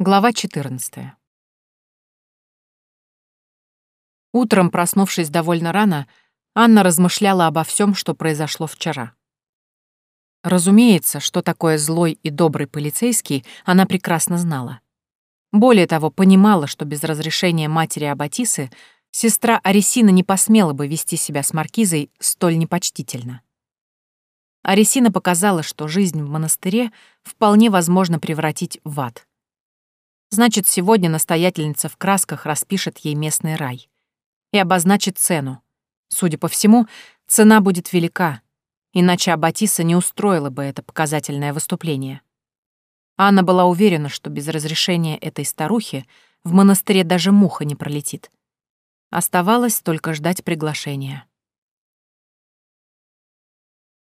Глава 14. Утром, проснувшись довольно рано, Анна размышляла обо всем, что произошло вчера. Разумеется, что такое злой и добрый полицейский, она прекрасно знала. Более того, понимала, что без разрешения матери Аббатисы сестра Арисина не посмела бы вести себя с Маркизой столь непочтительно. Арисина показала, что жизнь в монастыре вполне возможно превратить в ад. Значит, сегодня настоятельница в красках распишет ей местный рай. И обозначит цену. Судя по всему, цена будет велика, иначе Аббатиса не устроила бы это показательное выступление. Анна была уверена, что без разрешения этой старухи в монастыре даже муха не пролетит. Оставалось только ждать приглашения.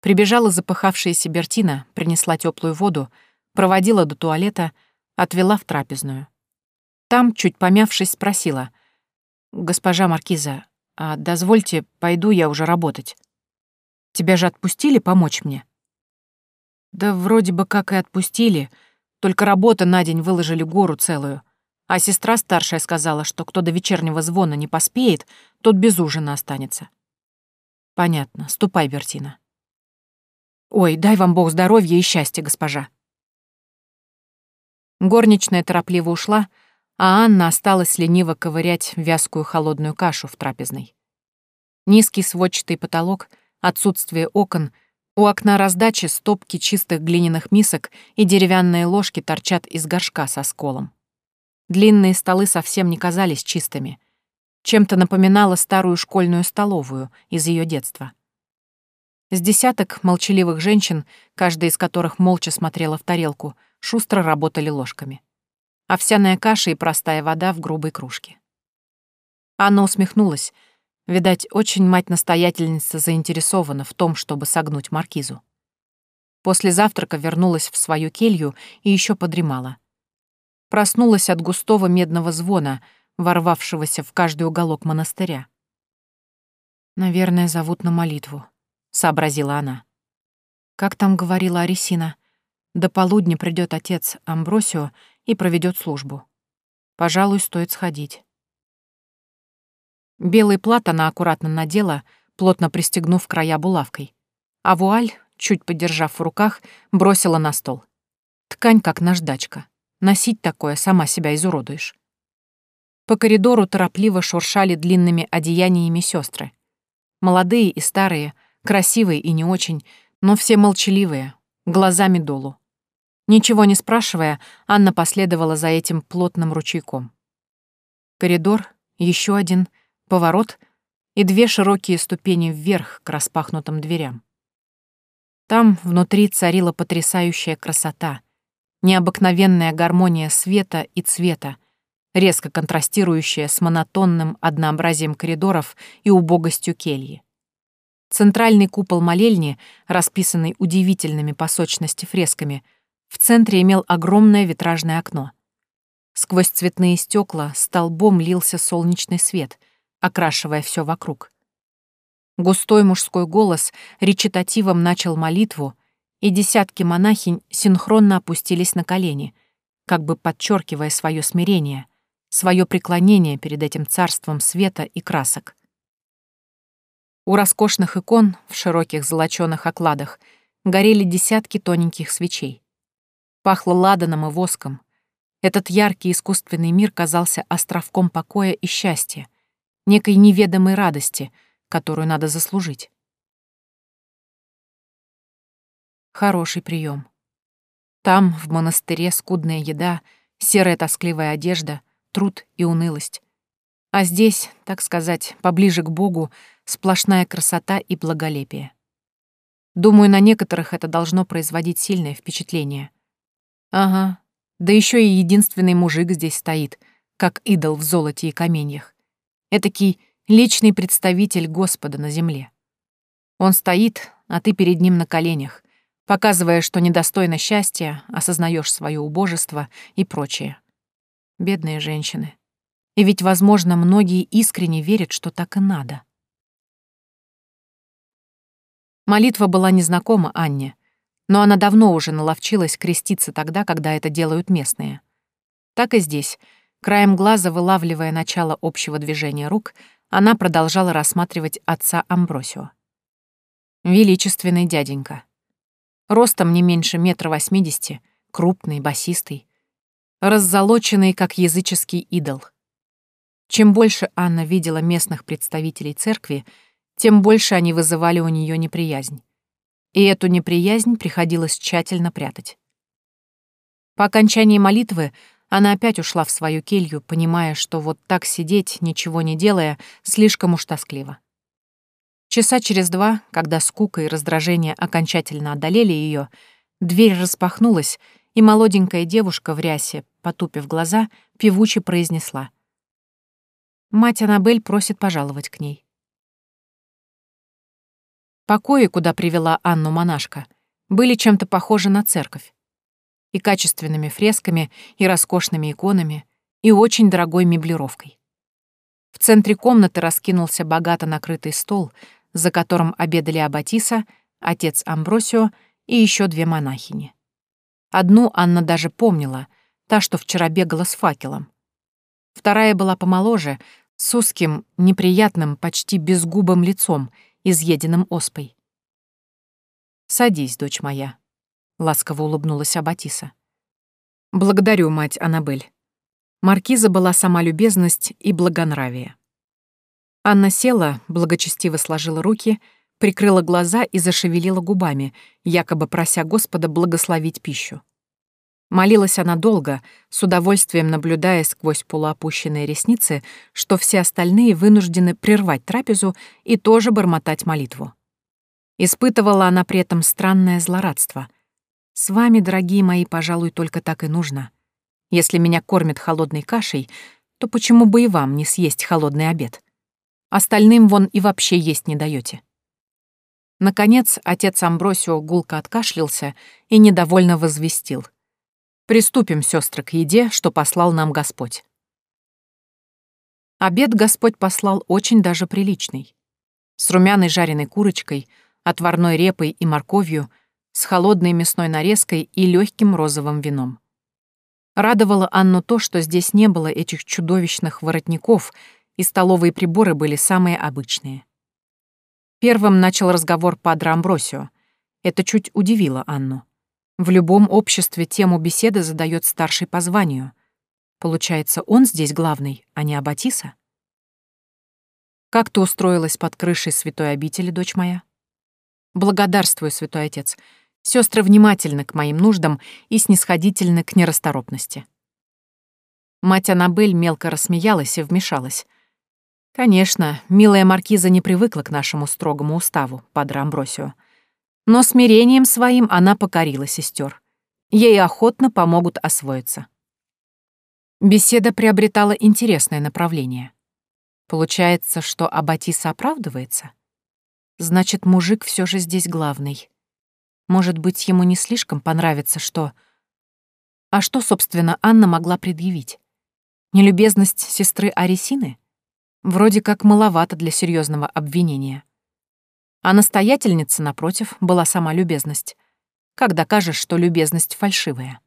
Прибежала запыхавшаяся Бертина, принесла теплую воду, проводила до туалета — Отвела в трапезную. Там, чуть помявшись, спросила. «Госпожа Маркиза, а дозвольте, пойду я уже работать. Тебя же отпустили помочь мне?» «Да вроде бы как и отпустили, только работа на день выложили гору целую. А сестра старшая сказала, что кто до вечернего звона не поспеет, тот без ужина останется». «Понятно. Ступай, Бертина». «Ой, дай вам Бог здоровья и счастья, госпожа», Горничная торопливо ушла, а Анна осталась лениво ковырять вязкую холодную кашу в трапезной. Низкий сводчатый потолок, отсутствие окон, у окна раздачи стопки чистых глиняных мисок и деревянные ложки торчат из горшка со сколом. Длинные столы совсем не казались чистыми. Чем-то напоминала старую школьную столовую из ее детства. С десяток молчаливых женщин, каждая из которых молча смотрела в тарелку, шустро работали ложками. Овсяная каша и простая вода в грубой кружке. Анна усмехнулась. Видать, очень мать-настоятельница заинтересована в том, чтобы согнуть маркизу. После завтрака вернулась в свою келью и еще подремала. Проснулась от густого медного звона, ворвавшегося в каждый уголок монастыря. «Наверное, зовут на молитву», — сообразила она. Как там говорила Арисина? До полудня придет отец Амбросио и проведет службу. Пожалуй, стоит сходить. Белый плат она аккуратно надела, плотно пристегнув края булавкой, а вуаль, чуть подержав в руках, бросила на стол. Ткань как наждачка. Носить такое сама себя изуродуешь. По коридору торопливо шуршали длинными одеяниями сестры. Молодые и старые, красивые и не очень, но все молчаливые, глазами долу. Ничего не спрашивая, Анна последовала за этим плотным ручейком. Коридор, еще один, поворот и две широкие ступени вверх к распахнутым дверям. Там внутри царила потрясающая красота, необыкновенная гармония света и цвета, резко контрастирующая с монотонным однообразием коридоров и убогостью кельи. Центральный купол молельни, расписанный удивительными по сочности фресками, в центре имел огромное витражное окно. Сквозь цветные стекла столбом лился солнечный свет, окрашивая все вокруг. Густой мужской голос речитативом начал молитву, и десятки монахинь синхронно опустились на колени, как бы подчеркивая свое смирение, свое преклонение перед этим царством света и красок. У роскошных икон в широких золочёных окладах горели десятки тоненьких свечей. Пахло ладаном и воском. Этот яркий искусственный мир казался островком покоя и счастья, некой неведомой радости, которую надо заслужить. Хороший прием. Там, в монастыре, скудная еда, серая тоскливая одежда, труд и унылость. А здесь, так сказать, поближе к Богу, сплошная красота и благолепие. Думаю, на некоторых это должно производить сильное впечатление. Ага. Да еще и единственный мужик здесь стоит, как идол в золоте и каменьях. Этакий личный представитель Господа на земле. Он стоит, а ты перед ним на коленях, показывая, что недостойно счастья, осознаешь свое убожество и прочее. Бедные женщины. И ведь, возможно, многие искренне верят, что так и надо. Молитва была незнакома Анне, но она давно уже наловчилась креститься тогда, когда это делают местные. Так и здесь, краем глаза вылавливая начало общего движения рук, она продолжала рассматривать отца Амбросио. Величественный дяденька. Ростом не меньше метра восьмидесяти, крупный, басистый, раззолоченный, как языческий идол. Чем больше Анна видела местных представителей церкви, тем больше они вызывали у нее неприязнь. И эту неприязнь приходилось тщательно прятать. По окончании молитвы она опять ушла в свою келью, понимая, что вот так сидеть, ничего не делая, слишком уж тоскливо. Часа через два, когда скука и раздражение окончательно одолели ее, дверь распахнулась, и молоденькая девушка в рясе, потупив глаза, певуче произнесла. Мать Аннабель просит пожаловать к ней. Покои, куда привела Анну монашка, были чем-то похожи на церковь. И качественными фресками, и роскошными иконами, и очень дорогой меблировкой. В центре комнаты раскинулся богато накрытый стол, за которым обедали Аббатиса, отец Амбросио и еще две монахини. Одну Анна даже помнила, та, что вчера бегала с факелом. Вторая была помоложе, с узким, неприятным, почти безгубым лицом, изъеденным оспой. «Садись, дочь моя», — ласково улыбнулась Аббатиса. «Благодарю, мать Аннабель». Маркиза была сама любезность и благонравие. Анна села, благочестиво сложила руки, прикрыла глаза и зашевелила губами, якобы прося Господа благословить пищу. Молилась она долго, с удовольствием наблюдая сквозь полуопущенные ресницы, что все остальные вынуждены прервать трапезу и тоже бормотать молитву. Испытывала она при этом странное злорадство. «С вами, дорогие мои, пожалуй, только так и нужно. Если меня кормят холодной кашей, то почему бы и вам не съесть холодный обед? Остальным вон и вообще есть не даете. Наконец, отец Амбросио гулко откашлялся и недовольно возвестил. «Приступим, сестры, к еде, что послал нам Господь». Обед Господь послал очень даже приличный. С румяной жареной курочкой, отварной репой и морковью, с холодной мясной нарезкой и легким розовым вином. Радовало Анну то, что здесь не было этих чудовищных воротников, и столовые приборы были самые обычные. Первым начал разговор Падре Амбросио. Это чуть удивило Анну. В любом обществе тему беседы задает старший по званию. Получается, он здесь главный, а не Аббатиса? Как ты устроилась под крышей святой обители, дочь моя? Благодарствую, святой отец. Сестры внимательны к моим нуждам и снисходительны к нерасторопности. Мать Аннабель мелко рассмеялась и вмешалась. Конечно, милая маркиза не привыкла к нашему строгому уставу, падре Амбросио. Но смирением своим она покорила сестер. Ей охотно помогут освоиться. Беседа приобретала интересное направление. Получается, что Аббатиса оправдывается? Значит, мужик все же здесь главный. Может быть, ему не слишком понравится, что... А что, собственно, Анна могла предъявить? Нелюбезность сестры Арисины? Вроде как маловато для серьезного обвинения. А настоятельница, напротив, была сама любезность. Как докажешь, что любезность фальшивая?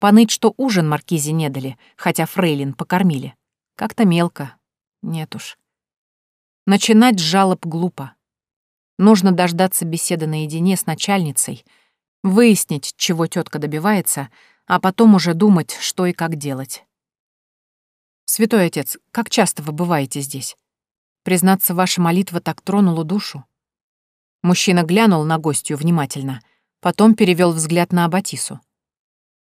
Поныть, что ужин маркизе не дали, хотя фрейлин покормили. Как-то мелко. Нет уж. Начинать с жалоб глупо. Нужно дождаться беседы наедине с начальницей, выяснить, чего тетка добивается, а потом уже думать, что и как делать. «Святой отец, как часто вы бываете здесь? Признаться, ваша молитва так тронула душу». Мужчина глянул на гостью внимательно, потом перевел взгляд на Абатису.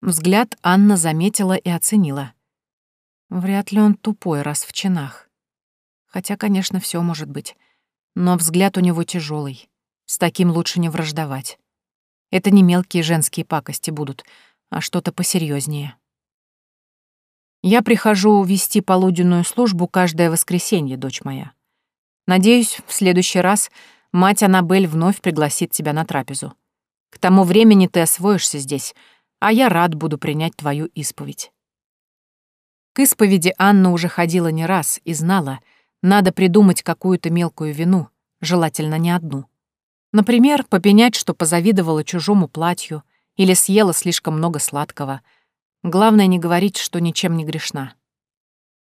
Взгляд Анна заметила и оценила. Вряд ли он тупой, раз в чинах. Хотя, конечно, все может быть. Но взгляд у него тяжелый. С таким лучше не враждовать. Это не мелкие женские пакости будут, а что-то посерьезнее. Я прихожу вести полуденную службу каждое воскресенье, дочь моя. Надеюсь, в следующий раз мать Аннабель вновь пригласит тебя на трапезу. К тому времени ты освоишься здесь, а я рад буду принять твою исповедь. К исповеди Анна уже ходила не раз и знала, надо придумать какую-то мелкую вину, желательно не одну. Например, попенять, что позавидовала чужому платью или съела слишком много сладкого — Главное не говорить, что ничем не грешна.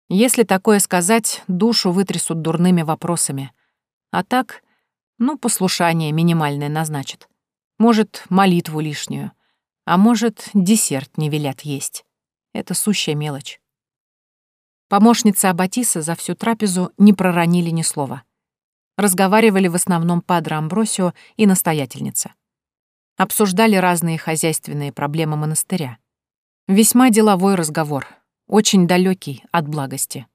Если такое сказать, душу вытрясут дурными вопросами. А так, ну, послушание минимальное назначат. Может, молитву лишнюю. А может, десерт не велят есть. Это сущая мелочь. Помощницы Аббатиса за всю трапезу не проронили ни слова. Разговаривали в основном Падре Амбросио и настоятельница. Обсуждали разные хозяйственные проблемы монастыря. Весьма деловой разговор, очень далекий от благости.